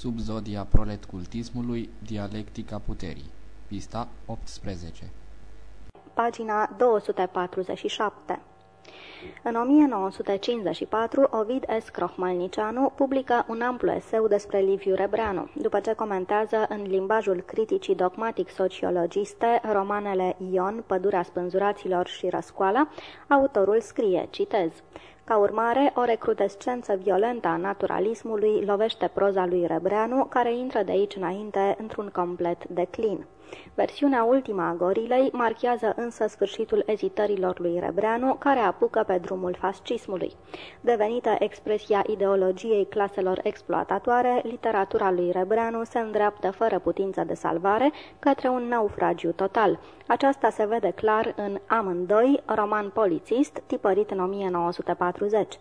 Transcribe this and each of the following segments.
Subzodia proletcultismului, dialectica puterii. Pista 18 Pagina 247 în 1954, Ovid S. Crohmalnicianu publică un amplu eseu despre Liviu Rebreanu, după ce comentează în limbajul criticii dogmatic-sociologiste romanele Ion, Pădurea spânzuraților și Răscoala, autorul scrie, citez, ca urmare, o recrudescență violentă a naturalismului lovește proza lui Rebreanu, care intră de aici înainte într-un complet declin. Versiunea ultima a gorilei marchează însă sfârșitul ezitărilor lui Rebreanu, care apucă pe drumul fascismului. Devenită expresia ideologiei claselor exploatatoare, literatura lui Rebreanu se îndreaptă fără putință de salvare către un naufragiu total. Aceasta se vede clar în Amândoi, roman polițist, tipărit în 1940.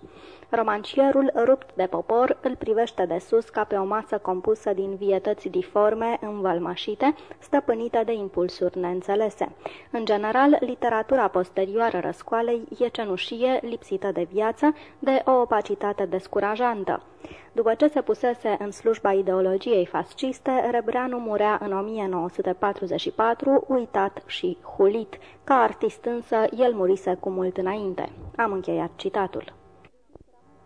Romancierul, rupt de popor, îl privește de sus ca pe o masă compusă din vietăți diforme, învălmășite, stăpânite de impulsuri neînțelese. În general, literatura posterioară răscoalei e cenușie, lipsită de viață, de o opacitate descurajantă. După ce se pusese în slujba ideologiei fasciste, Rebreanu murea în 1944, uitat și hulit. Ca artist însă, el murise cu mult înainte. Am încheiat citatul.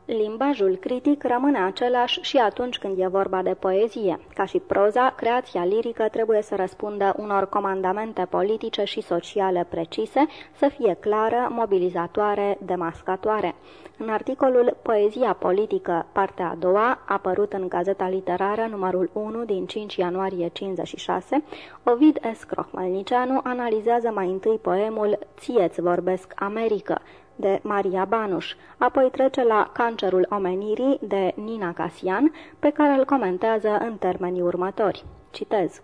Limbajul critic rămâne același și atunci când e vorba de poezie. Ca și proza, creația lirică trebuie să răspundă unor comandamente politice și sociale precise, să fie clară, mobilizatoare, demascatoare. În articolul Poezia politică, partea a doua, apărut în Gazeta Literară numărul 1 din 5 ianuarie 56, Ovid S. Crohmalnicianu analizează mai întâi poemul Ție-ți vorbesc Americă, de Maria Banuș, apoi trece la Cancerul omenirii de Nina Casian, pe care îl comentează în termenii următori. Citez.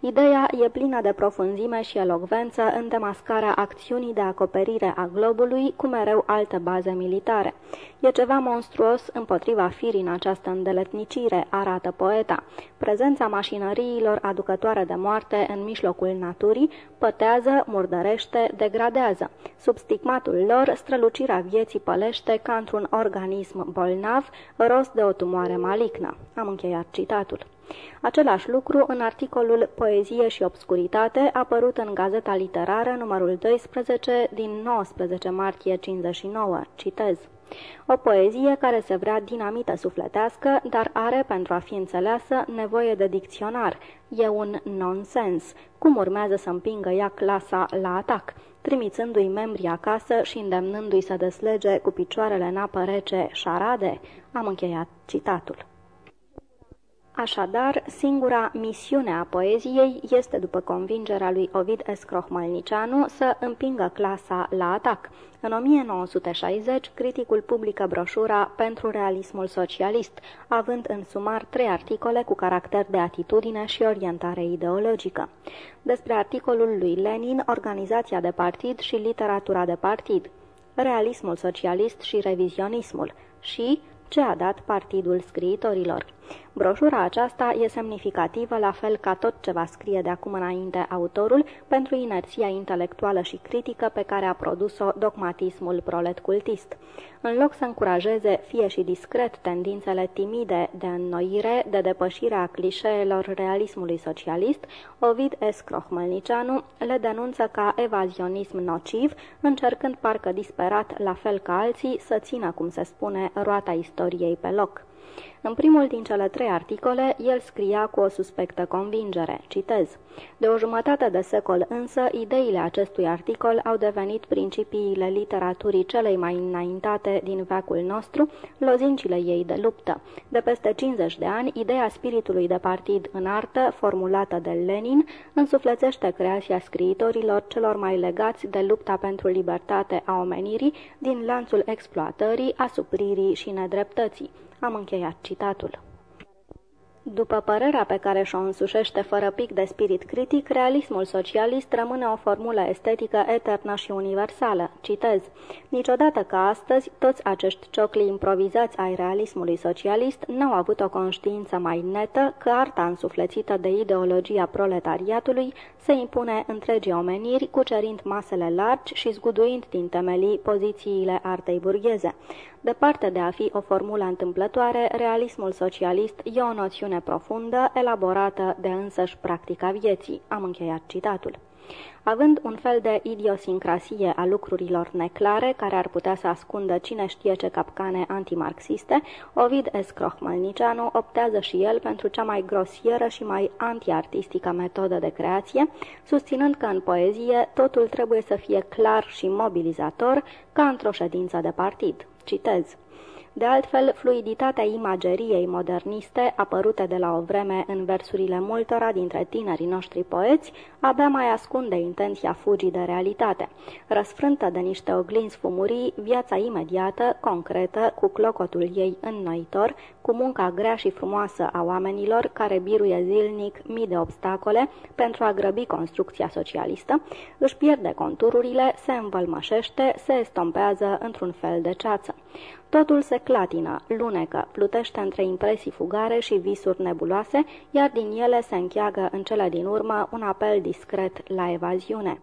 Ideea e plină de profunzime și elocvență în demascarea acțiunii de acoperire a globului cu mereu alte baze militare. E ceva monstruos împotriva firii în această îndeletnicire, arată poeta. Prezența mașinăriilor aducătoare de moarte în mijlocul naturii pătează, murdărește, degradează. Sub stigmatul lor, strălucirea vieții pălește ca într-un organism bolnav, rost de o tumoare malicnă. Am încheiat citatul. Același lucru în articolul Poezie și obscuritate, apărut în Gazeta Literară numărul 12 din 19 martie 59. Citez. O poezie care se vrea dinamită sufletească, dar are, pentru a fi înțeleasă, nevoie de dicționar. E un nonsens. Cum urmează să împingă ea clasa la atac? trimițându-i membrii acasă și îndemnându-i să deslege cu picioarele în apă rece șarade? Am încheiat citatul. Așadar, singura misiune a poeziei este, după convingerea lui Ovid S. Crohmalnicianu, să împingă clasa la atac. În 1960, criticul publică broșura pentru realismul socialist, având în sumar trei articole cu caracter de atitudine și orientare ideologică. Despre articolul lui Lenin, organizația de partid și literatura de partid, realismul socialist și revizionismul și ce a dat Partidul Scriitorilor. Broșura aceasta e semnificativă, la fel ca tot ce va scrie de acum înainte autorul, pentru inerția intelectuală și critică pe care a produs-o dogmatismul prolet cultist. În loc să încurajeze, fie și discret, tendințele timide de înnoire, de depășire a clișeelor realismului socialist, Ovid S. Crohmelnicianu le denunță ca evazionism nociv, încercând parcă disperat, la fel ca alții, să țină, cum se spune, roata istoriei pe loc. În primul din cele trei articole, el scria cu o suspectă convingere, citez, De o jumătate de secol însă, ideile acestui articol au devenit principiile literaturii celei mai înaintate din veacul nostru, lozincile ei de luptă. De peste 50 de ani, ideea spiritului de partid în artă, formulată de Lenin, însuflețește creația scriitorilor celor mai legați de lupta pentru libertate a omenirii din lanțul exploatării, asupririi și nedreptății. Am încheiat citatul. După părerea pe care și-o însușește fără pic de spirit critic, realismul socialist rămâne o formulă estetică eternă și universală. Citez. Niciodată ca astăzi, toți acești ciocli improvizați ai realismului socialist n-au avut o conștiință mai netă că arta însuflețită de ideologia proletariatului se impune întregii omeniri, cucerind masele largi și zguduind din temelii pozițiile artei burgheze. Departe de a fi o formulă întâmplătoare, realismul socialist e o noțiune viziune profundă, elaborată de însăși practica vieții. Am încheiat citatul având un fel de idiosincrasie a lucrurilor neclare, care ar putea să ascundă cine știe ce capcane antimarxiste, Ovid S. Crohmalnicianu optează și el pentru cea mai grosieră și mai antiartistică metodă de creație, susținând că în poezie totul trebuie să fie clar și mobilizator, ca într-o ședință de partid. Citez. De altfel, fluiditatea imageriei moderniste, apărute de la o vreme în versurile multora dintre tinerii noștri poeți, abia mai ascunde intenția fugii de realitate. Răsfrântă de niște oglinzi fumurii, viața imediată, concretă, cu clocotul ei înnoitor, cu munca grea și frumoasă a oamenilor care biruie zilnic mii de obstacole pentru a grăbi construcția socialistă, își pierde contururile, se învălmășește, se estompează într-un fel de ceață. Totul se clatină, lunecă, plutește între impresii fugare și visuri nebuloase, iar din ele se încheagă în cele din urmă un apel discret la evaziune.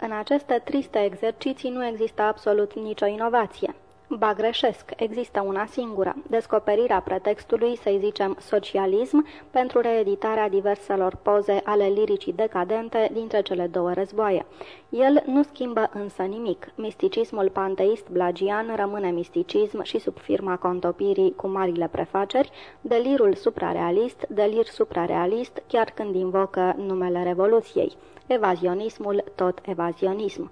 În aceste triste exerciții nu există absolut nicio inovație. Ba greșesc, există una singură, descoperirea pretextului, să-i zicem socialism, pentru reeditarea diverselor poze ale liricii decadente dintre cele două războaie. El nu schimbă însă nimic. Misticismul panteist blagian rămâne misticism și sub firma contopirii cu marile prefaceri, delirul suprarealist, delir suprarealist, chiar când invocă numele Revoluției evazionismul tot evazionism.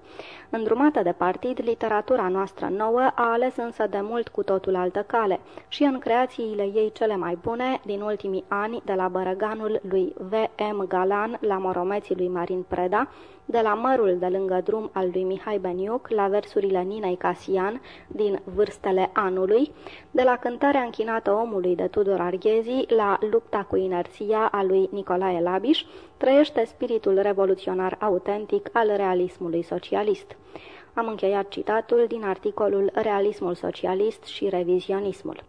Îndrumată de partid, literatura noastră nouă a ales însă de mult cu totul altă cale și în creațiile ei cele mai bune din ultimii ani, de la Bărăganul lui V.M. Galan la Moromeții lui Marin Preda, de la mărul de lângă drum al lui Mihai Beniuc la versurile Ninei Casian din Vârstele anului, de la cântarea închinată omului de Tudor Arghezi la lupta cu inerția a lui Nicolae Labiș, trăiește spiritul revoluționar autentic al realismului socialist. Am încheiat citatul din articolul Realismul socialist și revizionismul.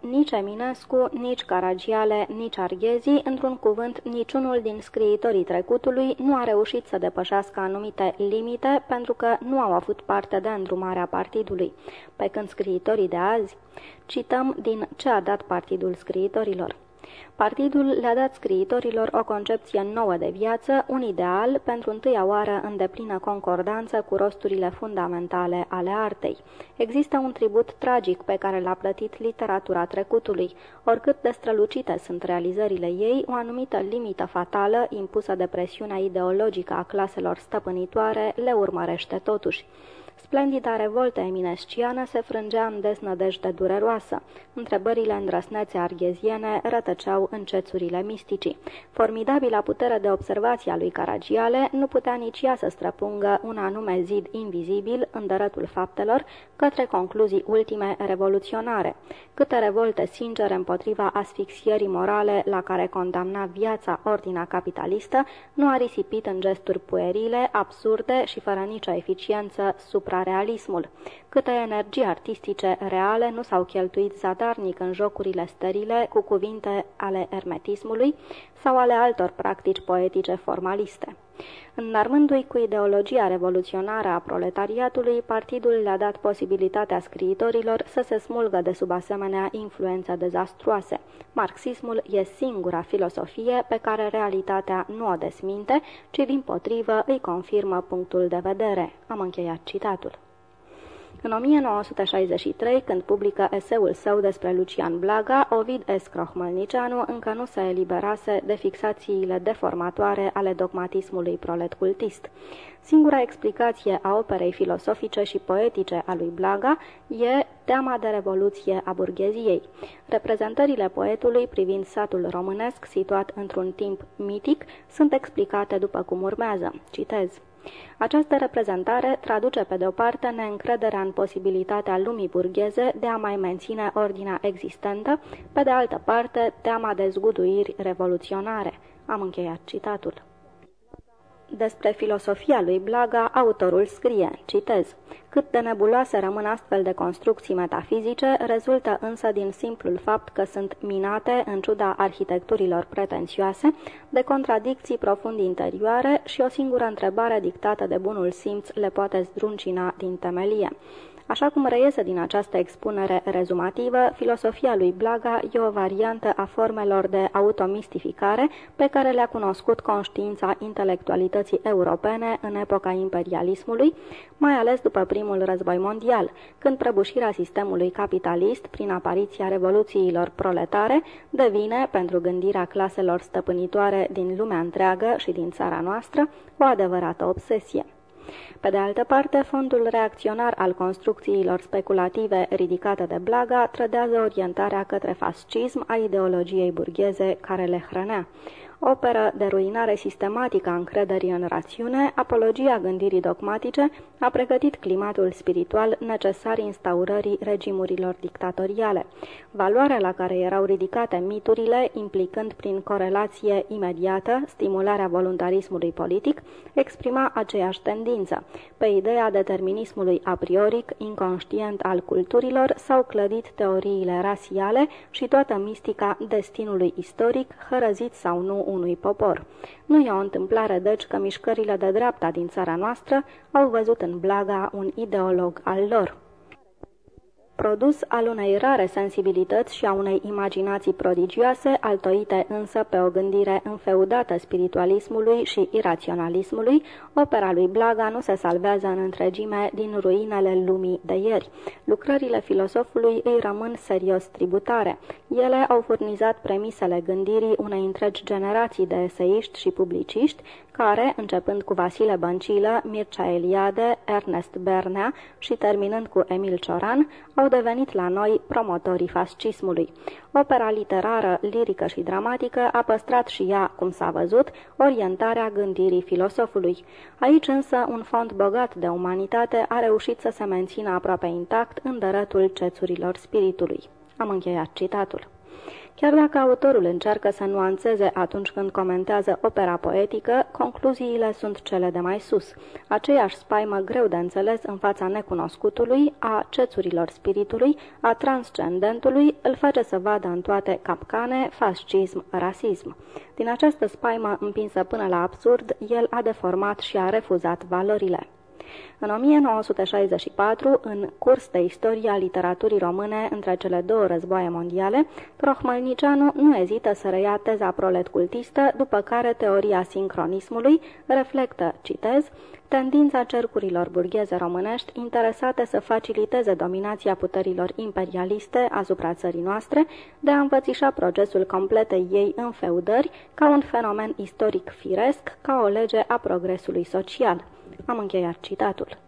Nici Eminescu, nici Caragiale, nici Arghezi, într-un cuvânt, niciunul din scriitorii trecutului nu a reușit să depășească anumite limite pentru că nu au avut parte de îndrumarea partidului, pe când scriitorii de azi, cităm din ce a dat partidul scriitorilor. Partidul le-a dat scriitorilor o concepție nouă de viață, un ideal, pentru întâia oară în deplină concordanță cu rosturile fundamentale ale artei. Există un tribut tragic pe care l-a plătit literatura trecutului. Oricât de strălucite sunt realizările ei, o anumită limită fatală, impusă de presiunea ideologică a claselor stăpânitoare, le urmărește totuși. Splendida revoltă eminesciană se frângea în desnădejde dureroasă. Întrebările îndrăsnețe argheziene rătăceau în cețurile misticii. Formidabila putere de observație a lui Caragiale nu putea nici ea să străpungă un anume zid invizibil în dărătul faptelor către concluzii ultime revoluționare. Câte revolte sincere împotriva asfixierii morale la care condamna viața ordinea capitalistă nu a risipit în gesturi puerile, absurde și fără nicio eficiență supra realismul. Câte energii artistice reale nu s-au cheltuit zadarnic în jocurile sterile cu cuvinte ale ermetismului sau ale altor practici poetice formaliste. Înarmându-i cu ideologia revoluționară a proletariatului, partidul le-a dat posibilitatea scriitorilor să se smulgă de sub asemenea influențe dezastruoase. Marxismul e singura filosofie pe care realitatea nu o desminte, ci din potrivă îi confirmă punctul de vedere. Am încheiat citatul. În 1963, când publică eseul său despre Lucian Blaga, Ovid S. Crohmălnicianu încă nu se eliberase de fixațiile deformatoare ale dogmatismului prolet cultist. Singura explicație a operei filosofice și poetice a lui Blaga e teama de revoluție a burgheziei. Reprezentările poetului privind satul românesc situat într-un timp mitic sunt explicate după cum urmează. Citez. Această reprezentare traduce pe de o parte neîncrederea în posibilitatea lumii burgheze de a mai menține ordinea existentă, pe de altă parte teama de zguduiri revoluționare. Am încheiat citatul. Despre filosofia lui Blaga, autorul scrie, citez, Cât de nebuloase rămân astfel de construcții metafizice, rezultă însă din simplul fapt că sunt minate, în ciuda arhitecturilor pretențioase, de contradicții profund interioare și o singură întrebare dictată de bunul simț le poate zdruncina din temelie. Așa cum reiese din această expunere rezumativă, filosofia lui Blaga e o variantă a formelor de automistificare pe care le-a cunoscut conștiința intelectualității europene în epoca imperialismului, mai ales după primul război mondial, când prăbușirea sistemului capitalist, prin apariția revoluțiilor proletare, devine, pentru gândirea claselor stăpânitoare din lumea întreagă și din țara noastră, o adevărată obsesie. Pe de altă parte, fondul reacționar al construcțiilor speculative ridicate de Blaga trădează orientarea către fascism a ideologiei burgheze care le hrănea operă de ruinare sistematică a încrederii în rațiune, apologia gândirii dogmatice, a pregătit climatul spiritual necesar instaurării regimurilor dictatoriale. Valoarea la care erau ridicate miturile, implicând prin corelație imediată stimularea voluntarismului politic, exprima aceeași tendință. Pe ideea determinismului a prioric, inconștient al culturilor, s-au clădit teoriile rasiale și toată mistica destinului istoric, hărăzit sau nu unui popor. Nu e o întâmplare, deci, că mișcările de dreapta din țara noastră au văzut în Blaga un ideolog al lor produs al unei rare sensibilități și a unei imaginații prodigioase, altoite însă pe o gândire înfeudată spiritualismului și iraționalismului, opera lui Blaga nu se salvează în întregime din ruinele lumii de ieri. Lucrările filosofului îi rămân serios tributare. Ele au furnizat premisele gândirii unei întregi generații de eseiști și publiciști, care, începând cu Vasile Băncilă, Mircea Eliade, Ernest Bernea și terminând cu Emil Cioran, au devenit la noi promotorii fascismului. Opera literară, lirică și dramatică a păstrat și ea, cum s-a văzut, orientarea gândirii filosofului. Aici însă un fond bogat de umanitate a reușit să se mențină aproape intact în dărătul cețurilor spiritului. Am încheiat citatul. Chiar dacă autorul încearcă să nuanțeze atunci când comentează opera poetică, concluziile sunt cele de mai sus. Aceeași spaimă greu de înțeles în fața necunoscutului, a cețurilor spiritului, a transcendentului, îl face să vadă în toate capcane, fascism, rasism. Din această spaimă împinsă până la absurd, el a deformat și a refuzat valorile. În 1964, în curs de istoria literaturii române între cele două războaie mondiale, Prohmălnicianu nu ezită să reia teza prolet-cultistă, după care teoria sincronismului reflectă, citez, tendința cercurilor burgheze românești interesate să faciliteze dominația puterilor imperialiste asupra țării noastre, de a învățișa procesul completei ei în feudări ca un fenomen istoric firesc, ca o lege a progresului social. Am încheiat citatul.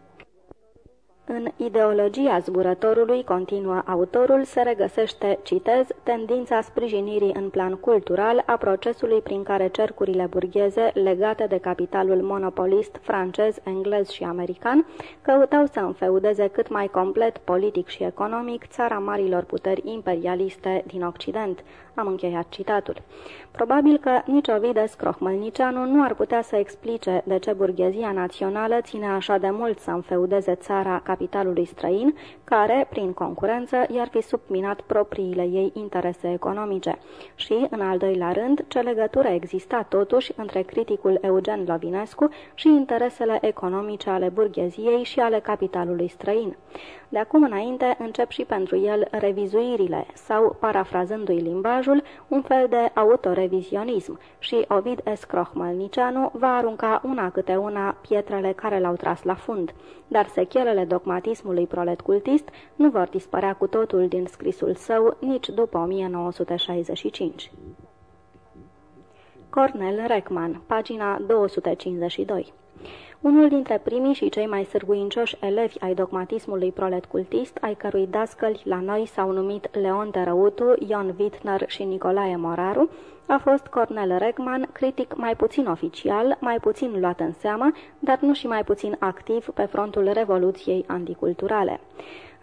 În ideologia zburătorului, continuă autorul, se regăsește, citez, tendința sprijinirii în plan cultural a procesului prin care cercurile burgheze legate de capitalul monopolist francez, englez și american căutau să înfeudeze cât mai complet politic și economic țara marilor puteri imperialiste din Occident. Am încheiat citatul. Probabil că nici Ovides Crohmălnicianu nu ar putea să explice de ce burghezia națională ține așa de mult să înfeudeze țara capitalului străin, care, prin concurență, i-ar fi subminat propriile ei interese economice. Și, în al doilea rând, ce legătură exista totuși între criticul Eugen Lovinescu și interesele economice ale burgheziei și ale capitalului străin. De acum înainte încep și pentru el revizuirile sau, parafrazându-i limbajul, un fel de autorevizionism și Ovid S. Crohmalnicianu va arunca una câte una pietrele care l-au tras la fund, dar sechelele dogmatismului prolet cultist nu vor dispărea cu totul din scrisul său nici după 1965. Cornel Reckman, pagina 252 unul dintre primii și cei mai sârguincioși elevi ai dogmatismului prolet cultist, ai cărui dascăli la noi s-au numit Leon Tărăutu, Ion Wittner și Nicolae Moraru, a fost Cornel Regman, critic mai puțin oficial, mai puțin luat în seamă, dar nu și mai puțin activ pe frontul revoluției anticulturale.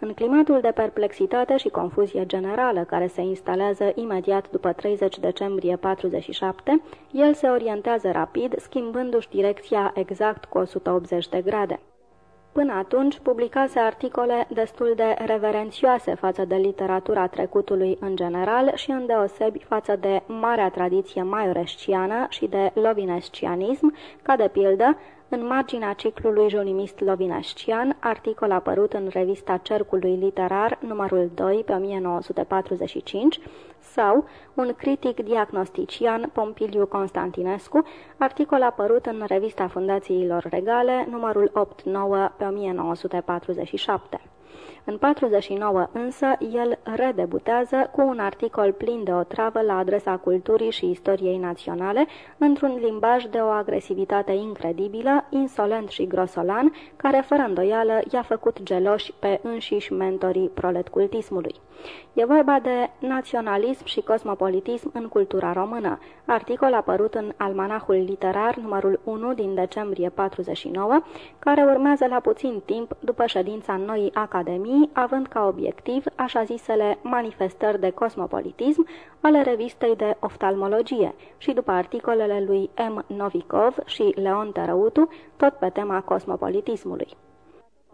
În climatul de perplexitate și confuzie generală care se instalează imediat după 30 decembrie 47, el se orientează rapid, schimbându-și direcția exact cu 180 de grade. Până atunci publicase articole destul de reverențioase față de literatura trecutului în general și îndeosebi față de marea tradiție maioresciană și de lovinescianism, ca de pildă în marginea ciclului jonimist lovinescian, articol apărut în revista Cercului Literar, numărul 2, pe 1945, sau un critic diagnostician, Pompiliu Constantinescu, articol apărut în revista Fundațiilor Regale, numărul 8-9, pe 1947. În 49 însă, el redebutează cu un articol plin de otravă la adresa culturii și istoriei naționale, într-un limbaj de o agresivitate incredibilă, insolent și grosolan, care fără îndoială i-a făcut geloși pe înșiși mentorii proletcultismului. E vorba de naționalism și cosmopolitism în cultura română, articol apărut în Almanahul Literar numărul 1 din decembrie 49, care urmează la puțin timp după ședința Noii Academii, având ca obiectiv așa zisele manifestări de cosmopolitism ale revistei de oftalmologie și după articolele lui M. Novikov și Leon Tărăutu, tot pe tema cosmopolitismului.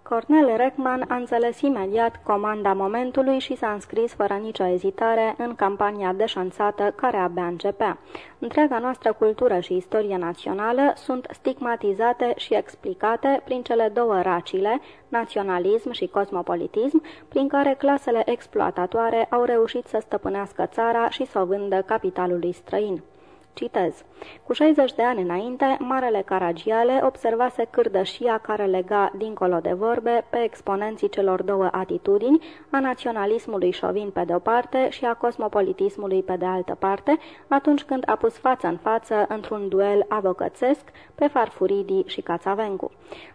Cornel Reckman a înțeles imediat comanda momentului și s-a înscris fără nicio ezitare în campania deșanțată care abia începea. Întreaga noastră cultură și istorie națională sunt stigmatizate și explicate prin cele două racile, naționalism și cosmopolitism, prin care clasele exploatatoare au reușit să stăpânească țara și să o vândă capitalului străin. Citez. Cu 60 de ani înainte, Marele Caragiale observase cârdășia care lega, dincolo de vorbe, pe exponenții celor două atitudini, a naționalismului șovin pe de-o parte și a cosmopolitismului pe de altă parte, atunci când a pus față în față, într-un duel avocățesc, pe Farfuridi și Cațavencu.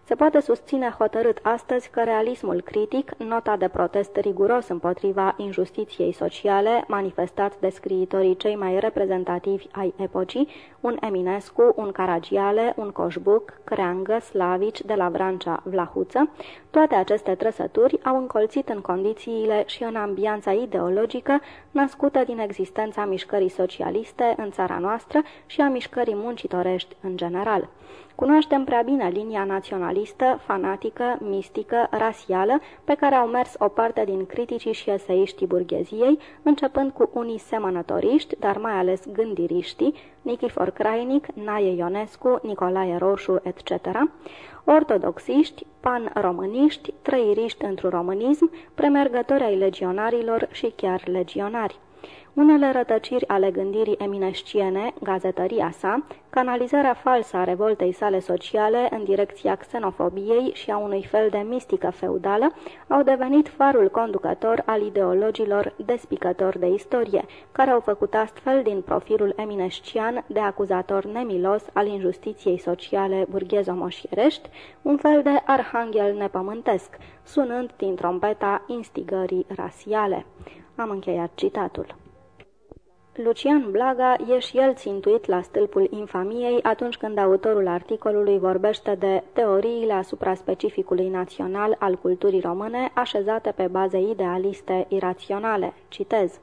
Se poate susține hotărât astăzi că realismul critic, nota de protest riguros împotriva injustiției sociale, manifestat de scriitorii cei mai reprezentativi ai epocii, un Eminescu, un Caragiale, un Coșbuc, Creangă, Slavici, de la Vrancea, Vlahuță, toate aceste trăsături au încolțit în condițiile și în ambianța ideologică născută din existența mișcării socialiste în țara noastră și a mișcării muncitorești în general. Cunoaștem prea bine linia naționalistă, fanatică, mistică, rasială, pe care au mers o parte din criticii și eseiștii burgheziei, începând cu unii semănătoriști, dar mai ales gândiriștii, Nichifor Crainic, Naie Ionescu, Nicolae Roșu, etc., ortodoxiști, pan-româniști, trăiriști într-un românism, premergători ai legionarilor și chiar legionari. Unele rătăciri ale gândirii eminesciene, gazetăria sa, canalizarea falsă a revoltei sale sociale în direcția xenofobiei și a unui fel de mistică feudală, au devenit farul conducător al ideologilor despicători de istorie, care au făcut astfel din profilul eminescian de acuzator nemilos al injustiției sociale burghezo-moșierești, un fel de arhanghel nepământesc, sunând din trompeta instigării rasiale. Am încheiat citatul. Lucian Blaga e și el țintuit la stâlpul infamiei atunci când autorul articolului vorbește de teoriile asupra specificului național al culturii române așezate pe baze idealiste iraționale. Citez.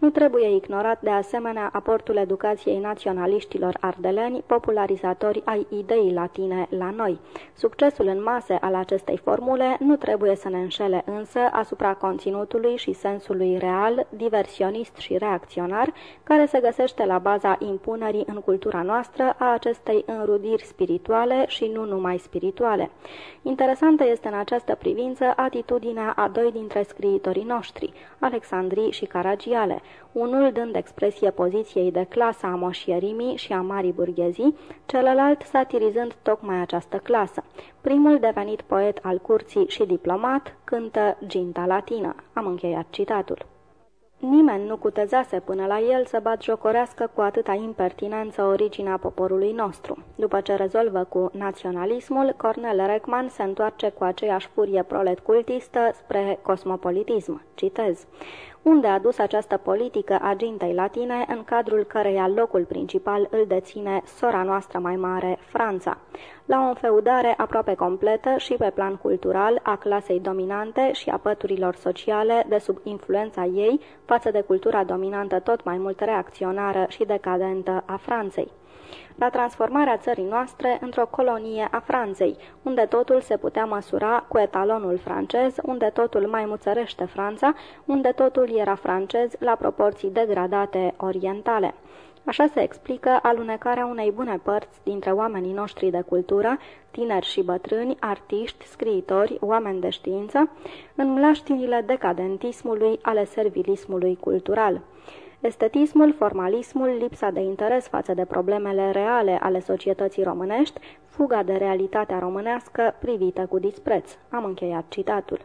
Nu trebuie ignorat de asemenea aportul educației naționaliștilor ardeleni, popularizatori ai ideii latine la noi. Succesul în mase al acestei formule nu trebuie să ne înșele însă asupra conținutului și sensului real, diversionist și reacționar, care se găsește la baza impunerii în cultura noastră a acestei înrudiri spirituale și nu numai spirituale. Interesantă este în această privință atitudinea a doi dintre scriitorii noștri, Alexandrii și Caragiale, unul dând expresie poziției de clasă a moșierimii și a marii burghezii, celălalt satirizând tocmai această clasă. Primul devenit poet al curții și diplomat, cântă ginta latină. Am încheiat citatul. Nimeni nu cutezase până la el să batjocorească cu atâta impertinență originea poporului nostru. După ce rezolvă cu naționalismul, Cornel Reckman se întoarce cu aceeași furie prolet cultistă spre cosmopolitism. Citez unde a dus această politică a gintei latine, în cadrul căreia locul principal îl deține sora noastră mai mare, Franța, la o înfeudare aproape completă și pe plan cultural a clasei dominante și a păturilor sociale de sub influența ei față de cultura dominantă tot mai mult reacționară și decadentă a Franței la transformarea țării noastre într-o colonie a Franței, unde totul se putea măsura cu etalonul francez, unde totul mai muțărește Franța, unde totul era francez la proporții degradate orientale. Așa se explică alunecarea unei bune părți dintre oamenii noștri de cultură, tineri și bătrâni, artiști, scriitori, oameni de știință, în mlaștinile decadentismului ale servilismului cultural. Estetismul, formalismul, lipsa de interes față de problemele reale ale societății românești, fuga de realitatea românească privită cu dispreț. Am încheiat citatul.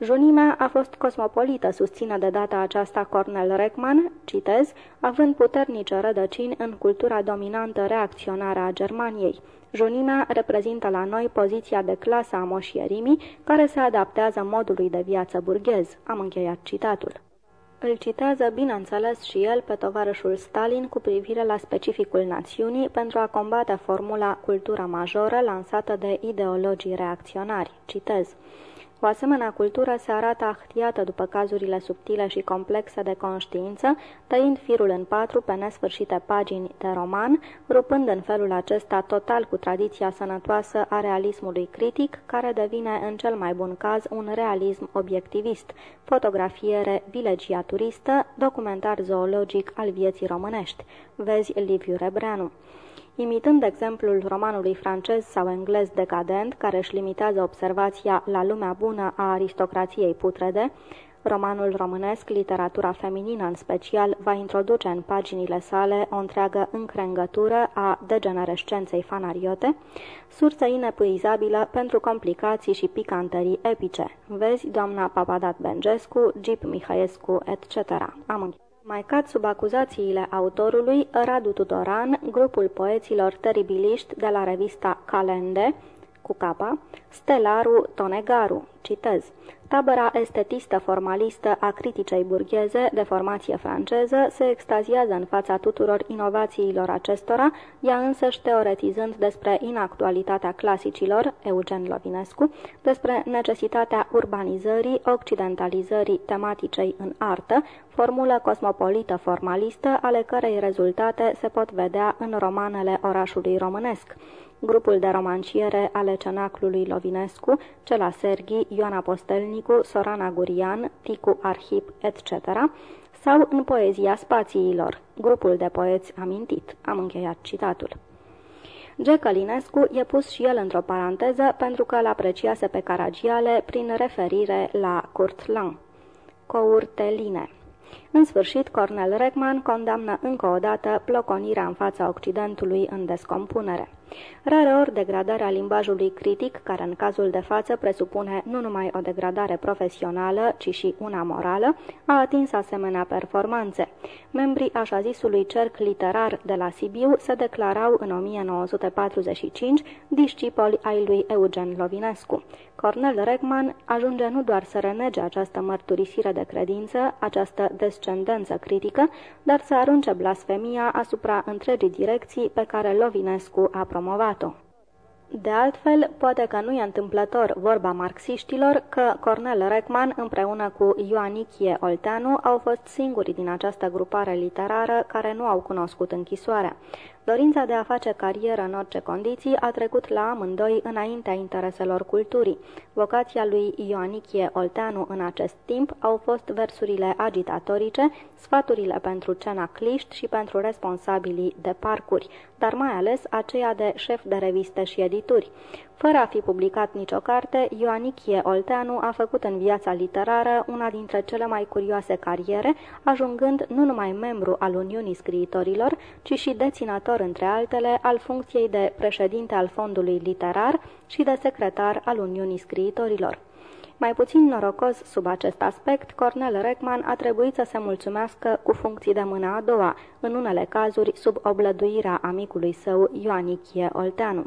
Junimea a fost cosmopolită, susține de data aceasta Cornel Reckman, citez, având puternice rădăcini în cultura dominantă reacționară a Germaniei. Junimea reprezintă la noi poziția de clasă a moșierimii, care se adaptează modului de viață burghez. Am încheiat citatul. Îl citează, bineînțeles, și el pe tovarășul Stalin cu privire la specificul națiunii pentru a combate formula cultura majoră lansată de ideologii reacționari. Citez. O asemenea cultură se arată ahtiată după cazurile subtile și complexe de conștiință, tăind firul în patru pe nesfârșite pagini de roman, rupând în felul acesta total cu tradiția sănătoasă a realismului critic, care devine în cel mai bun caz un realism obiectivist, fotografiere vilegiaturistă, documentar zoologic al vieții românești. Vezi Liviu Rebreanu. Imitând exemplul romanului francez sau englez decadent, care își limitează observația la lumea bună a aristocrației putrede, romanul românesc, literatura feminină în special, va introduce în paginile sale o întreagă încrengătură a degenerescenței fanariote, sursă inepuizabilă pentru complicații și picanterii epice. Vezi, doamna Papadat Bengescu, Gip Mihaescu, etc. Am încheiat. Mai cad sub acuzațiile autorului Radu Tudoran, grupul poeților teribiliști de la revista Calende, cu capa, Stelaru Tonegaru, citez, tabăra estetistă formalistă a criticei burgheze de formație franceză se extaziază în fața tuturor inovațiilor acestora, ea însăși teoretizând despre inactualitatea clasicilor, Eugen Lovinescu, despre necesitatea urbanizării, occidentalizării tematicei în artă, formulă cosmopolită formalistă, ale cărei rezultate se pot vedea în romanele orașului românesc grupul de romanciere ale cenaclului Lovinescu, Cela Serghi, Ioana Postelnicu, Sorana Gurian, Ticu Arhip, etc., sau în poezia spațiilor, grupul de poeți amintit. Am încheiat citatul. G. Călinescu e pus și el într-o paranteză pentru că îl apreciase pe Caragiale prin referire la Kurt Lang. Courteline în sfârșit, Cornel Reckman condamnă încă o dată ploconirea în fața Occidentului în descompunere. Rareori degradarea limbajului critic, care în cazul de față presupune nu numai o degradare profesională, ci și una morală, a atins asemenea performanțe. Membrii așa zisului cerc literar de la Sibiu se declarau în 1945 discipoli ai lui Eugen Lovinescu. Cornel Regman ajunge nu doar să renege această mărturisire de credință, această descendență critică, dar să arunce blasfemia asupra întregii direcții pe care Lovinescu a promovat-o. De altfel, poate că nu e întâmplător vorba marxiștilor că Cornel Reckman împreună cu Ioanichie Olteanu au fost singurii din această grupare literară care nu au cunoscut închisoarea. Dorința de a face carieră în orice condiții a trecut la amândoi înaintea intereselor culturii. Vocația lui Ioanichie Olteanu în acest timp au fost versurile agitatorice, sfaturile pentru cenacliști și pentru responsabilii de parcuri, dar mai ales aceea de șef de reviste și edituri. Fără a fi publicat nicio carte, Ioanichie Olteanu a făcut în viața literară una dintre cele mai curioase cariere, ajungând nu numai membru al Uniunii Scriitorilor, ci și deținător, între altele, al funcției de președinte al Fondului Literar și de secretar al Uniunii Scriitorilor. Mai puțin norocos sub acest aspect, Cornel Reckman a trebuit să se mulțumească cu funcții de mână a doua, în unele cazuri sub oblăduirea amicului său Ioanichie Olteanu.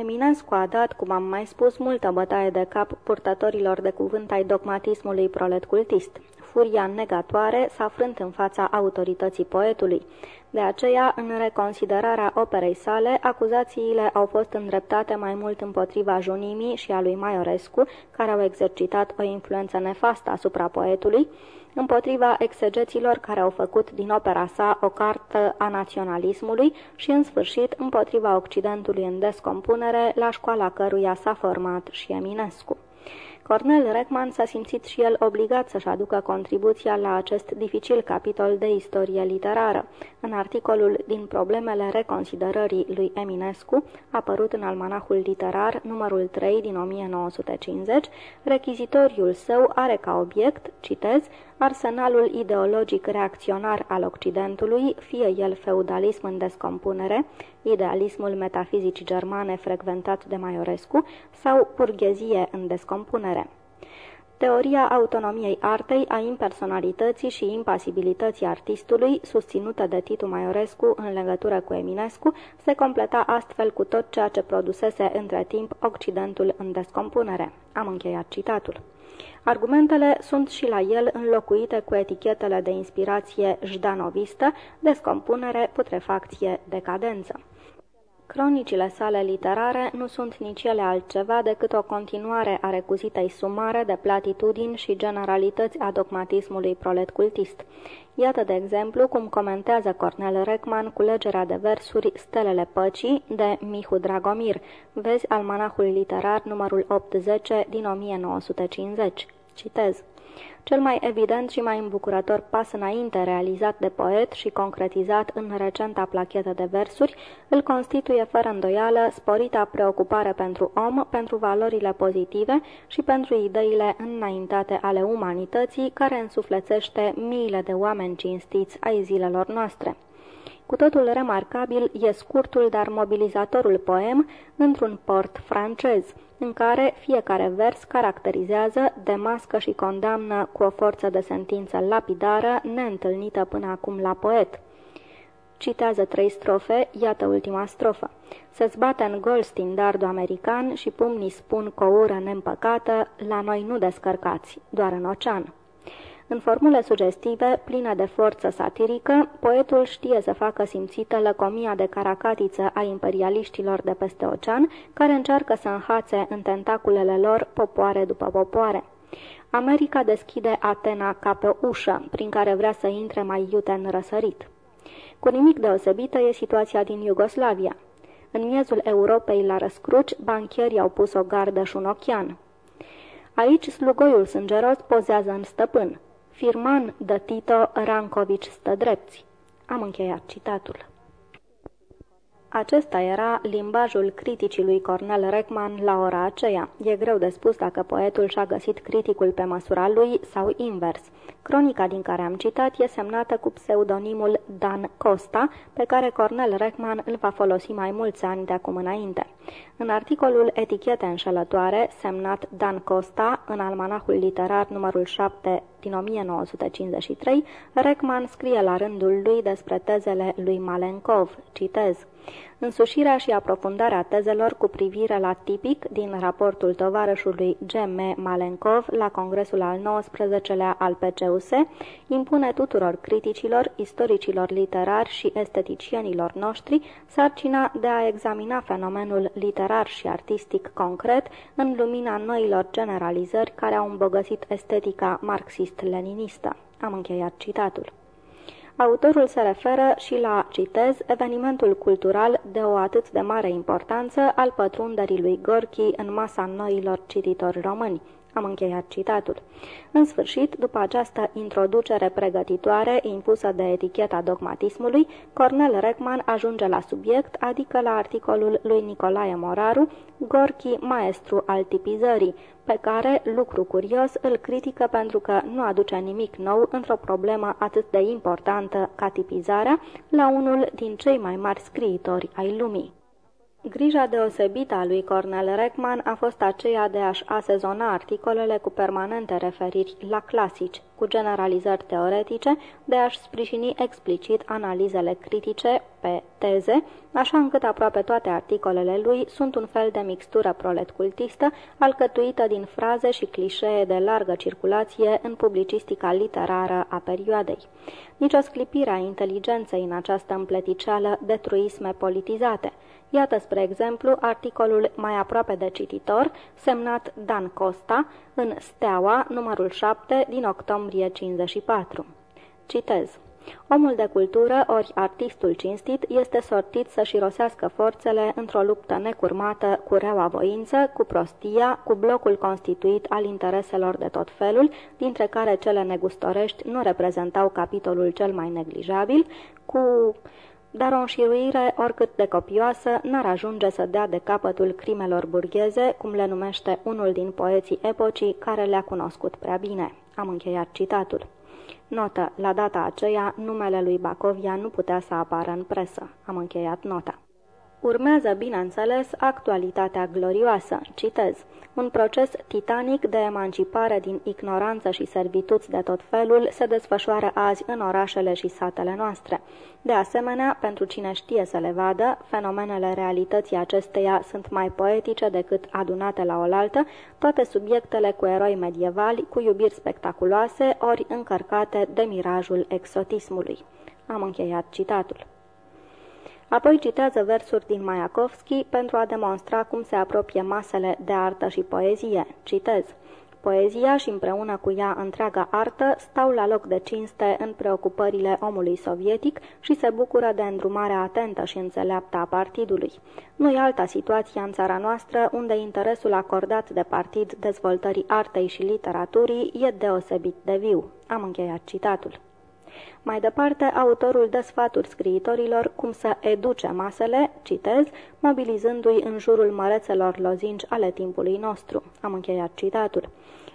Eminescu a dat, cum am mai spus, multă bătaie de cap purtătorilor de cuvânt ai dogmatismului prolet cultist. Furia negatoare s-a frânt în fața autorității poetului. De aceea, în reconsiderarea operei sale, acuzațiile au fost îndreptate mai mult împotriva Junimii și a lui Maiorescu, care au exercitat o influență nefastă asupra poetului, împotriva exegeților care au făcut din opera sa o cartă a naționalismului și, în sfârșit, împotriva Occidentului în descompunere, la școala căruia s-a format și Eminescu. Cornel Reckman s-a simțit și el obligat să-și aducă contribuția la acest dificil capitol de istorie literară. În articolul din problemele reconsiderării lui Eminescu, apărut în almanahul literar numărul 3 din 1950, rechizitoriul său are ca obiect, citez, arsenalul ideologic reacționar al Occidentului, fie el feudalism în descompunere, idealismul metafizicii germane frecventat de Maiorescu, sau purghezie în descompunere. Teoria autonomiei artei, a impersonalității și impasibilității artistului, susținută de Titu Maiorescu în legătură cu Eminescu, se completa astfel cu tot ceea ce produsese între timp Occidentul în descompunere. Am încheiat citatul. Argumentele sunt și la el înlocuite cu etichetele de inspirație jdanovistă, descompunere, putrefacție, decadență. Cronicile sale literare nu sunt nici ele altceva decât o continuare a recuzitei sumare de platitudini și generalități a dogmatismului prolet cultist. Iată, de exemplu, cum comentează Cornel Reckman culegerea de versuri Stelele Păcii de Mihu Dragomir. Vezi almanahul literar numărul 810 din 1950. Citez. Cel mai evident și mai îmbucurător pas înainte realizat de poet și concretizat în recenta plachetă de versuri îl constituie fără îndoială sporita preocupare pentru om, pentru valorile pozitive și pentru ideile înaintate ale umanității care însuflețește miile de oameni cinstiți ai zilelor noastre. Cu totul remarcabil e scurtul, dar mobilizatorul poem într-un port francez, în care fiecare vers caracterizează, demască și condamnă cu o forță de sentință lapidară neîntâlnită până acum la poet. Citează trei strofe, iată ultima strofă. Se-ți bate în gol standardul american și pumnii spun cu o ură neîmpăcată, la noi nu descărcați, doar în ocean. În formule sugestive, pline de forță satirică, poetul știe să facă simțită lăcomia de caracatiță a imperialiștilor de peste ocean, care încearcă să înhațe în tentaculele lor popoare după popoare. America deschide Atena ca pe ușă, prin care vrea să intre mai iute în răsărit. Cu nimic deosebită e situația din Iugoslavia. În miezul Europei la răscruci, bancherii au pus o gardă și un ochian. Aici slugoiul sângeros pozează în stăpân. Firman de Tito Rancovici stă drepți. Am încheiat citatul. Acesta era limbajul criticii lui Cornel Reckman la ora aceea. E greu de spus dacă poetul și-a găsit criticul pe măsura lui sau invers. Cronica din care am citat e semnată cu pseudonimul Dan Costa, pe care Cornel Reckman îl va folosi mai mulți ani de acum înainte. În articolul Etichete înșelătoare, semnat Dan Costa, în almanahul literar numărul 7 din 1953, Reckman scrie la rândul lui despre tezele lui Malenkov. Citez. Însușirea și aprofundarea tezelor cu privire la tipic din raportul tovarășului G.M. Malenkov la Congresul al XIX-lea al PCUS impune tuturor criticilor, istoricilor literari și esteticienilor noștri sarcina de a examina fenomenul literar și artistic concret în lumina noilor generalizări care au îmbogățit estetica marxist-leninistă. Am încheiat citatul. Autorul se referă și la, citez, evenimentul cultural de o atât de mare importanță al pătrunderii lui Gorki în masa noilor cititori români. Am încheiat citatul. În sfârșit, după această introducere pregătitoare impusă de eticheta dogmatismului, Cornel Reckman ajunge la subiect, adică la articolul lui Nicolae Moraru, Gorki, maestru al tipizării, pe care, lucru curios, îl critică pentru că nu aduce nimic nou într-o problemă atât de importantă ca tipizarea, la unul din cei mai mari scriitori ai lumii. Grija deosebită a lui Cornel Reckman a fost aceea de a-și asezona articolele cu permanente referiri la clasici, cu generalizări teoretice, de a-și sprijini explicit analizele critice pe teze, așa încât aproape toate articolele lui sunt un fel de mixtură proletcultistă, alcătuită din fraze și clișee de largă circulație în publicistica literară a perioadei. Nici o sclipire a inteligenței în această împleticeală de truisme politizate – Iată, spre exemplu, articolul mai aproape de cititor, semnat Dan Costa, în Steaua, numărul 7, din octombrie 54. Citez. Omul de cultură, ori artistul cinstit, este sortit să-și rosească forțele într-o luptă necurmată cu reaua voință, cu prostia, cu blocul constituit al intereselor de tot felul, dintre care cele negustorești nu reprezentau capitolul cel mai neglijabil, cu dar o înșiruire, oricât de copioasă, n-ar ajunge să dea de capătul crimelor burgheze, cum le numește unul din poeții epocii care le-a cunoscut prea bine. Am încheiat citatul. Notă. La data aceea, numele lui Bacovia nu putea să apară în presă. Am încheiat nota. Urmează, bineînțeles, actualitatea glorioasă. Citez. Un proces titanic de emancipare din ignoranță și servituți de tot felul se desfășoară azi în orașele și satele noastre. De asemenea, pentru cine știe să le vadă, fenomenele realității acesteia sunt mai poetice decât adunate la oaltă, toate subiectele cu eroi medievali, cu iubiri spectaculoase, ori încărcate de mirajul exotismului. Am încheiat citatul. Apoi citează versuri din Mayakovski pentru a demonstra cum se apropie masele de artă și poezie. Citez. Poezia și împreună cu ea întreaga artă stau la loc de cinste în preocupările omului sovietic și se bucură de îndrumarea atentă și înțeleaptă a partidului. Nu e alta situație în țara noastră unde interesul acordat de partid dezvoltării artei și literaturii e deosebit de viu. Am încheiat citatul. Mai departe, autorul dă sfaturi scriitorilor cum să educe masele, citez, mobilizându-i în jurul mărețelor lozinci ale timpului nostru. Am încheiat citatul.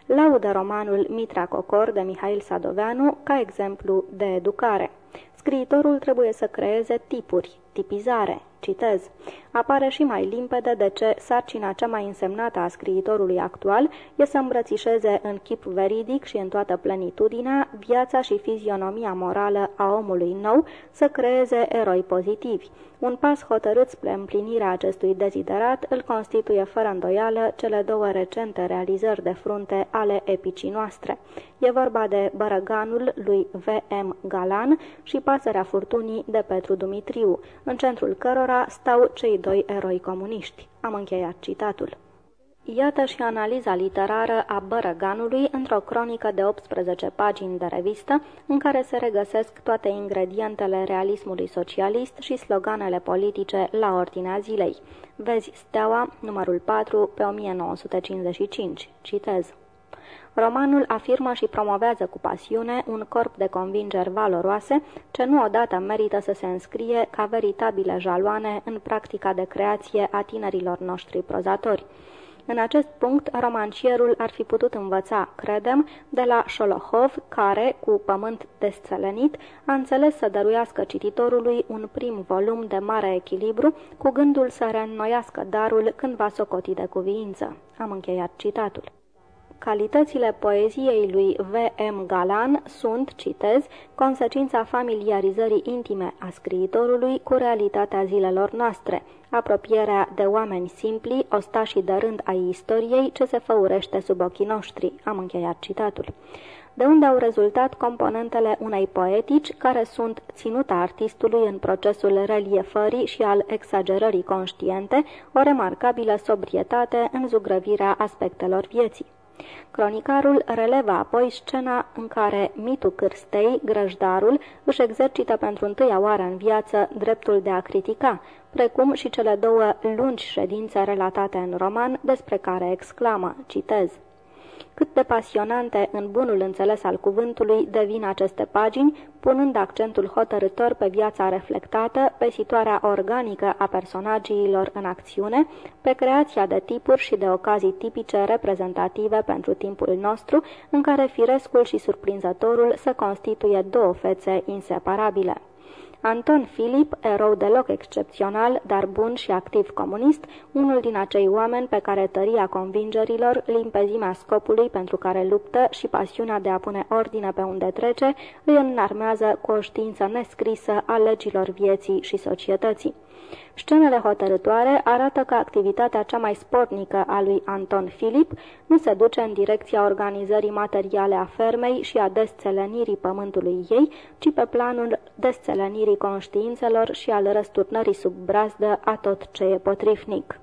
Laudă romanul Mitra Cocor de Mihail Sadoveanu ca exemplu de educare. Scriitorul trebuie să creeze tipuri, tipizare, citez. Apare și mai limpede de ce sarcina cea mai însemnată a scriitorului actual e să îmbrățișeze în chip veridic și în toată plenitudinea viața și fizionomia morală a omului nou, să creeze eroi pozitivi. Un pas hotărât spre împlinirea acestui deziderat îl constituie fără îndoială cele două recente realizări de frunte ale epicii noastre. E vorba de Bărăganul lui V.M. Galan și Pasărea furtunii de Petru Dumitriu, în centrul cărora stau cei doi eroi comuniști. Am încheiat citatul. Iată și analiza literară a Bărăganului într-o cronică de 18 pagini de revistă, în care se regăsesc toate ingredientele realismului socialist și sloganele politice la ordinea zilei. Vezi Steaua, numărul 4, pe 1955. Citez. Romanul afirmă și promovează cu pasiune un corp de convingeri valoroase, ce nu odată merită să se înscrie ca veritabile jaloane în practica de creație a tinerilor noștri prozatori. În acest punct, romancierul ar fi putut învăța, credem, de la Șolohov, care, cu pământ desțelenit, a înțeles să dăruiască cititorului un prim volum de mare echilibru, cu gândul să reînnoiască darul când va socoti de cuviință. Am încheiat citatul. Calitățile poeziei lui V.M. Galan sunt, citez, consecința familiarizării intime a scriitorului cu realitatea zilelor noastre, apropierea de oameni simpli, ostașii de rând ai istoriei ce se făurește sub ochii noștri. Am încheiat citatul de unde au rezultat componentele unei poetici care sunt ținuta artistului în procesul reliefării și al exagerării conștiente, o remarcabilă sobrietate în zugrăvirea aspectelor vieții. Cronicarul releva apoi scena în care mitul cârstei, grăjdarul, își exercită pentru întâia oară în viață dreptul de a critica, precum și cele două lungi ședințe relatate în roman, despre care exclamă, citez, cât de pasionante în bunul înțeles al cuvântului devin aceste pagini, punând accentul hotărător pe viața reflectată, pe situarea organică a personagiilor în acțiune, pe creația de tipuri și de ocazii tipice reprezentative pentru timpul nostru, în care firescul și surprinzătorul se constituie două fețe inseparabile. Anton Filip, erou deloc excepțional, dar bun și activ comunist, unul din acei oameni pe care tăria convingerilor, limpezimea scopului pentru care luptă și pasiunea de a pune ordine pe unde trece, îi înarmează cu o știință nescrisă a legilor vieții și societății. Scenele hotărătoare arată că activitatea cea mai spornică a lui Anton Filip nu se duce în direcția organizării materiale a fermei și a desțelenirii pământului ei, ci pe planul desțelenirii conștiințelor și al răsturnării sub brazdă a tot ce e potrivnic.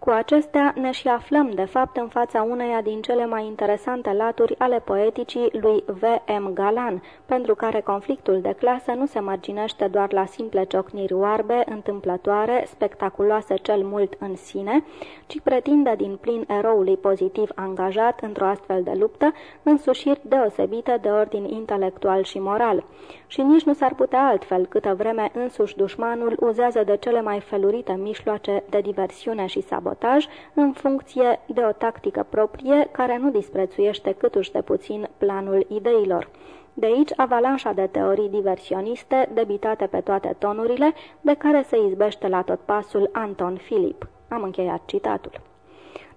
Cu acestea ne și aflăm, de fapt, în fața uneia din cele mai interesante laturi ale poeticii lui V. M. Galan, pentru care conflictul de clasă nu se marginește doar la simple ciocniri oarbe, întâmplătoare, spectaculoase cel mult în sine, ci pretinde din plin eroului pozitiv angajat într-o astfel de luptă, însușiri deosebite de ordin intelectual și moral. Și nici nu s-ar putea altfel, câtă vreme însuși dușmanul uzează de cele mai felurite mișloace de diversiune și sabotaj sabotaj în funcție de o tactică proprie care nu disprețuiește câtuși de puțin planul ideilor. De aici avalanșa de teorii diversioniste, debitate pe toate tonurile, de care se izbește la tot pasul Anton Philip. Am încheiat citatul.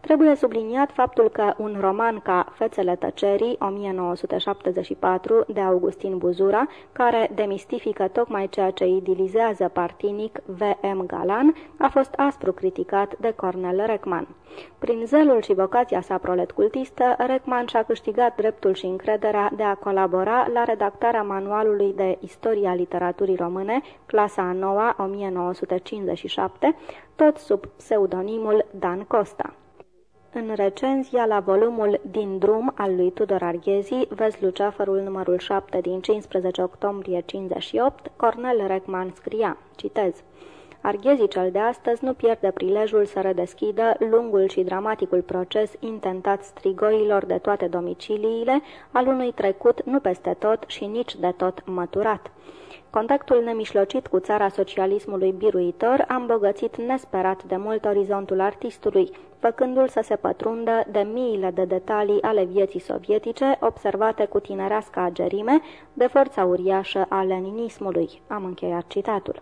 Trebuie subliniat faptul că un roman ca Fețele tăcerii, 1974, de Augustin Buzura, care demistifică tocmai ceea ce idilizează partinic V.M. Galan, a fost aspru criticat de Cornel Reckman. Prin zelul și vocația sa proletcultistă, Reckman și-a câștigat dreptul și încrederea de a colabora la redactarea manualului de Istoria literaturii române, clasa a noua, 1957, tot sub pseudonimul Dan Costa. În recenzia la volumul Din drum al lui Tudor Arghezi, vezi Luceafărul numărul 7 din 15 octombrie 58, Cornel Reckman scria, citez, Arghezi cel de astăzi nu pierde prilejul să redeschidă lungul și dramaticul proces intentat strigoilor de toate domiciliile al unui trecut nu peste tot și nici de tot măturat. Contactul nemișlocit cu țara socialismului biruitor a îmbogățit nesperat de mult orizontul artistului, făcându-l să se pătrundă de miile de detalii ale vieții sovietice, observate cu tinerească agerime, de forța uriașă a leninismului. Am încheiat citatul.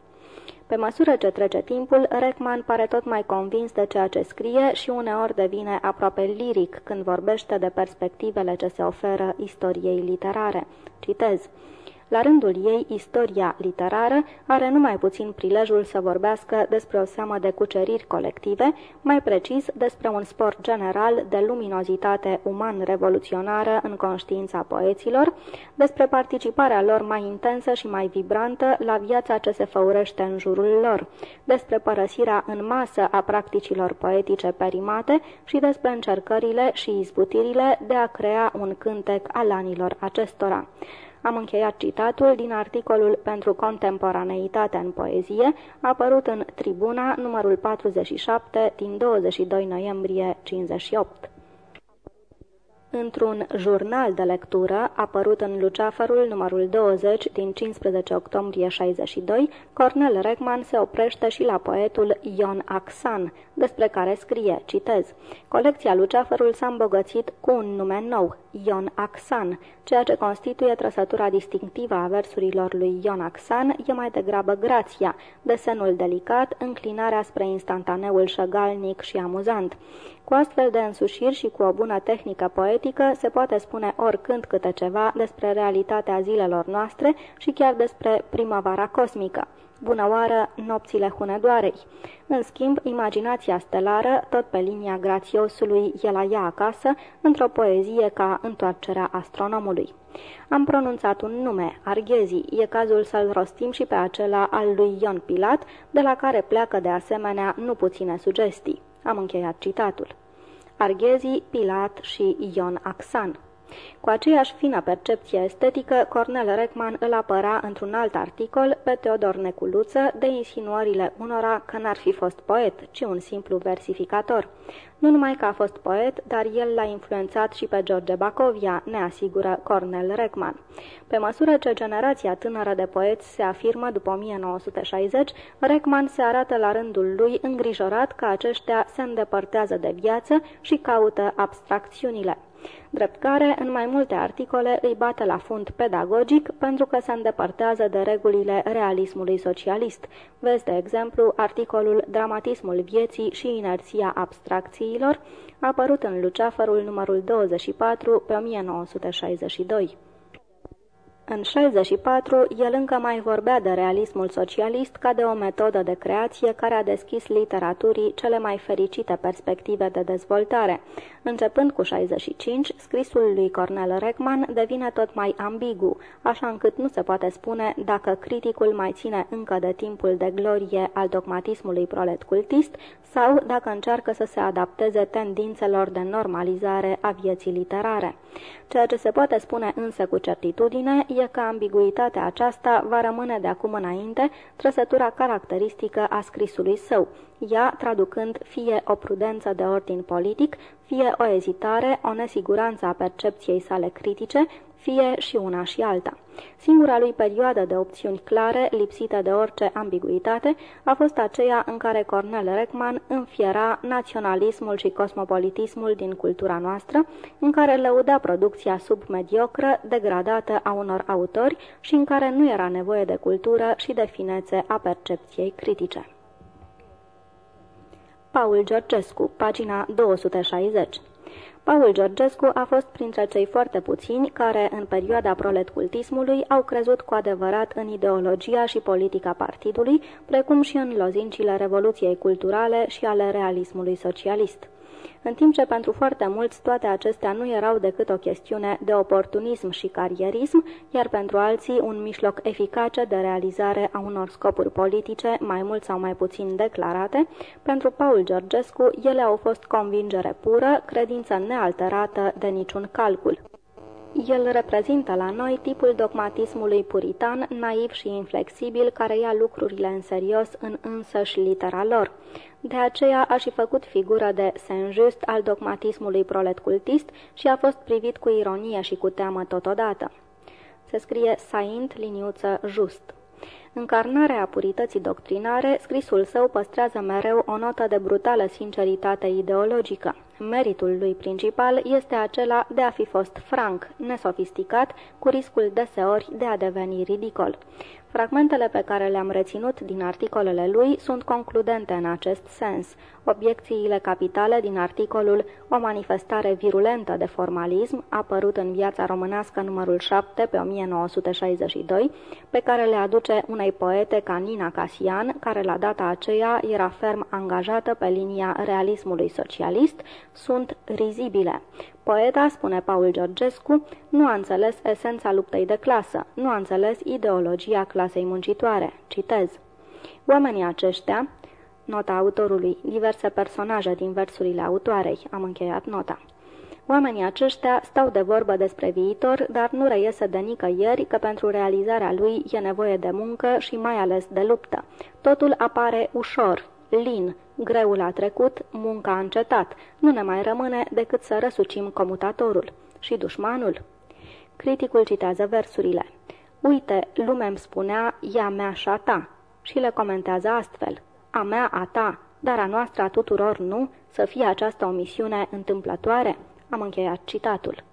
Pe măsură ce trece timpul, Reckman pare tot mai convins de ceea ce scrie și uneori devine aproape liric când vorbește de perspectivele ce se oferă istoriei literare. Citez. La rândul ei, istoria literară are numai puțin prilejul să vorbească despre o seamă de cuceriri colective, mai precis despre un spor general de luminozitate uman-revoluționară în conștiința poeților, despre participarea lor mai intensă și mai vibrantă la viața ce se făurește în jurul lor, despre părăsirea în masă a practicilor poetice perimate și despre încercările și izbutirile de a crea un cântec al anilor acestora. Am încheiat citatul din articolul pentru contemporaneitate în poezie, apărut în Tribuna, numărul 47, din 22 noiembrie 58. Într-un jurnal de lectură, apărut în Luceafărul numărul 20 din 15 octombrie 62, Cornel Reckman se oprește și la poetul Ion Axan, despre care scrie, citez, Colecția Luceafărul s-a îmbogățit cu un nume nou, Ion Axan, ceea ce constituie trăsătura distinctivă a versurilor lui Ion Axan e mai degrabă grația, desenul delicat, înclinarea spre instantaneul șăgalnic și amuzant. Cu astfel de însușiri și cu o bună tehnică poetică se poate spune oricând câte ceva despre realitatea zilelor noastre și chiar despre primăvara cosmică. Bună oară, nopțile hunedoarei. În schimb, imaginația stelară, tot pe linia grațiosului, e la ea acasă, într-o poezie ca întoarcerea astronomului. Am pronunțat un nume, Arghezi, e cazul să-l rostim și pe acela al lui Ion Pilat, de la care pleacă de asemenea nu puține sugestii. Am încheiat citatul. Arghezi, Pilat și Ion Axan. Cu aceeași fină percepție estetică, Cornel Reckman îl apăra într-un alt articol pe Teodor Neculuță de insinuările unora că n-ar fi fost poet, ci un simplu versificator. Nu numai că a fost poet, dar el l-a influențat și pe George Bacovia, ne asigură Cornel Reckman. Pe măsură ce generația tânără de poeți se afirmă după 1960, Reckman se arată la rândul lui îngrijorat că aceștia se îndepărtează de viață și caută abstracțiunile drept care, în mai multe articole, îi bate la fund pedagogic pentru că se îndepărtează de regulile realismului socialist. Vezi, de exemplu, articolul Dramatismul vieții și inerția abstracțiilor, apărut în Luceafărul numărul 24 pe 1962. În 64, el încă mai vorbea de realismul socialist ca de o metodă de creație care a deschis literaturii cele mai fericite perspective de dezvoltare. Începând cu 65, scrisul lui Cornel Reckman devine tot mai ambigu, așa încât nu se poate spune dacă criticul mai ține încă de timpul de glorie al dogmatismului prolet cultist sau dacă încearcă să se adapteze tendințelor de normalizare a vieții literare. Ceea ce se poate spune însă cu certitudine e că ambiguitatea aceasta va rămâne de acum înainte trăsătura caracteristică a scrisului său, ea traducând fie o prudență de ordin politic, fie o ezitare, o nesiguranță a percepției sale critice, fie și una și alta. Singura lui perioadă de opțiuni clare, lipsită de orice ambiguitate, a fost aceea în care Cornel Reckman înfiera naționalismul și cosmopolitismul din cultura noastră, în care lăuda producția submediocră, degradată a unor autori și în care nu era nevoie de cultură și de finețe a percepției critice. Paul Georgescu, pagina 260 Paul Georgescu a fost printre cei foarte puțini care, în perioada proletcultismului, au crezut cu adevărat în ideologia și politica partidului, precum și în lozincile Revoluției culturale și ale realismului socialist în timp ce pentru foarte mulți toate acestea nu erau decât o chestiune de oportunism și carierism, iar pentru alții un mijloc eficace de realizare a unor scopuri politice, mai mult sau mai puțin declarate, pentru Paul Georgescu ele au fost convingere pură, credință nealterată de niciun calcul. El reprezintă la noi tipul dogmatismului puritan, naiv și inflexibil, care ia lucrurile în serios în însăși litera lor. De aceea a și făcut figură de Saint-Just al dogmatismului prolet cultist și a fost privit cu ironie și cu teamă totodată. Se scrie Saint liniuță just. Încarnarea purității doctrinare, scrisul său păstrează mereu o notă de brutală sinceritate ideologică. Meritul lui principal este acela de a fi fost franc, nesofisticat, cu riscul deseori de a deveni ridicol. Fragmentele pe care le-am reținut din articolele lui sunt concludente în acest sens. Obiecțiile capitale din articolul O manifestare virulentă de formalism, apărut în viața românească numărul 7 pe 1962, pe care le aduce unei poete ca Nina Casian, care la data aceea era ferm angajată pe linia realismului socialist, sunt rizibile. Poeta, spune Paul Georgescu, nu a înțeles esența luptei de clasă, nu a înțeles ideologia clasei muncitoare. Citez. Oamenii aceștia, nota autorului, diverse personaje din versurile autoarei, am încheiat nota. Oamenii aceștia stau de vorbă despre viitor, dar nu reiese de nicăieri că pentru realizarea lui e nevoie de muncă și mai ales de luptă. Totul apare ușor, lin, greul a trecut, munca a încetat, nu ne mai rămâne decât să răsucim comutatorul. Și dușmanul? Criticul citează versurile. Uite, lumea îmi spunea, ea mea și a ta, și le comentează astfel. A mea, a ta, dar a noastră a tuturor nu, să fie această o misiune întâmplătoare? Am încheiat citatul.